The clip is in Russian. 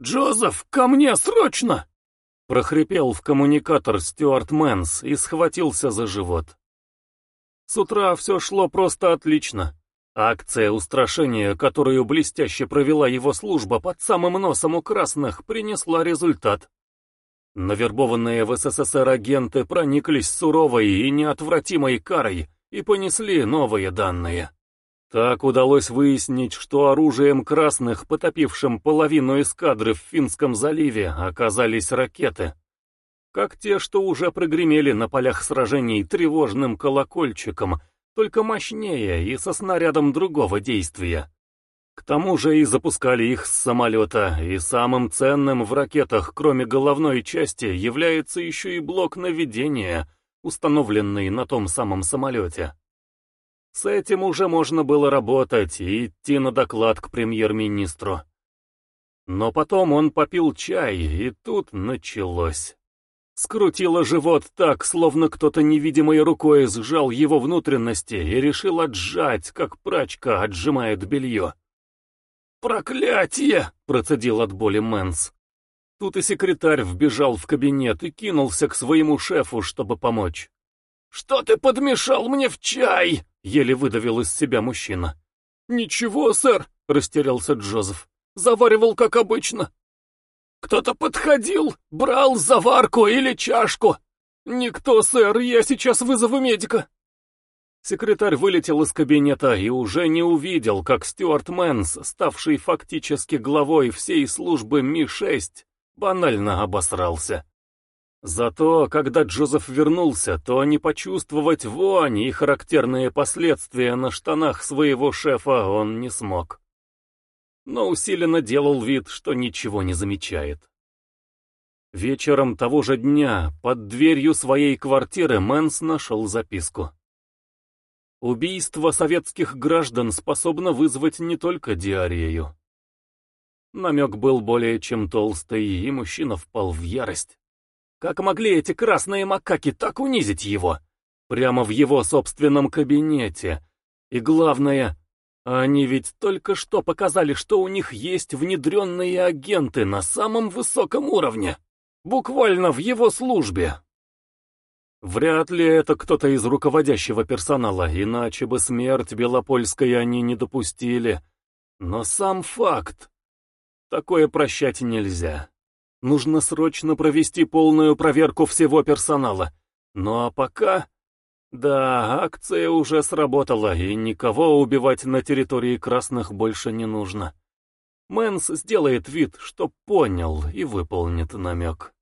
«Джозеф, ко мне, срочно!» прохрипел в коммуникатор Стюарт Мэнс и схватился за живот. С утра все шло просто отлично. Акция устрашения, которую блестяще провела его служба под самым носом у красных, принесла результат. Навербованные в СССР агенты прониклись суровой и неотвратимой карой и понесли новые данные. Так удалось выяснить, что оружием красных, потопившим половину эскадры в Финском заливе, оказались ракеты. Как те, что уже прогремели на полях сражений тревожным колокольчиком, только мощнее и со снарядом другого действия. К тому же и запускали их с самолета, и самым ценным в ракетах, кроме головной части, является еще и блок наведения, установленный на том самом самолете. С этим уже можно было работать и идти на доклад к премьер-министру. Но потом он попил чай, и тут началось. Скрутило живот так, словно кто-то невидимой рукой сжал его внутренности и решил отжать, как прачка отжимает белье. «Проклятие!» — процедил от боли Мэнс. Тут и секретарь вбежал в кабинет и кинулся к своему шефу, чтобы помочь. «Что ты подмешал мне в чай?» — еле выдавил из себя мужчина. «Ничего, сэр», — растерялся Джозеф. «Заваривал, как обычно». «Кто-то подходил, брал заварку или чашку?» «Никто, сэр, я сейчас вызову медика». Секретарь вылетел из кабинета и уже не увидел, как Стюарт Мэнс, ставший фактически главой всей службы Ми-6, банально обосрался. Зато, когда Джозеф вернулся, то не почувствовать вонь и характерные последствия на штанах своего шефа он не смог. Но усиленно делал вид, что ничего не замечает. Вечером того же дня под дверью своей квартиры Мэнс нашел записку. Убийство советских граждан способно вызвать не только диарею. Намек был более чем толстый, и мужчина впал в ярость. Как могли эти красные макаки так унизить его? Прямо в его собственном кабинете. И главное, они ведь только что показали, что у них есть внедренные агенты на самом высоком уровне. Буквально в его службе. Вряд ли это кто-то из руководящего персонала, иначе бы смерть Белопольской они не допустили. Но сам факт. Такое прощать нельзя. Нужно срочно провести полную проверку всего персонала. Ну а пока... Да, акция уже сработала, и никого убивать на территории красных больше не нужно. Мэнс сделает вид, что понял и выполнит намек.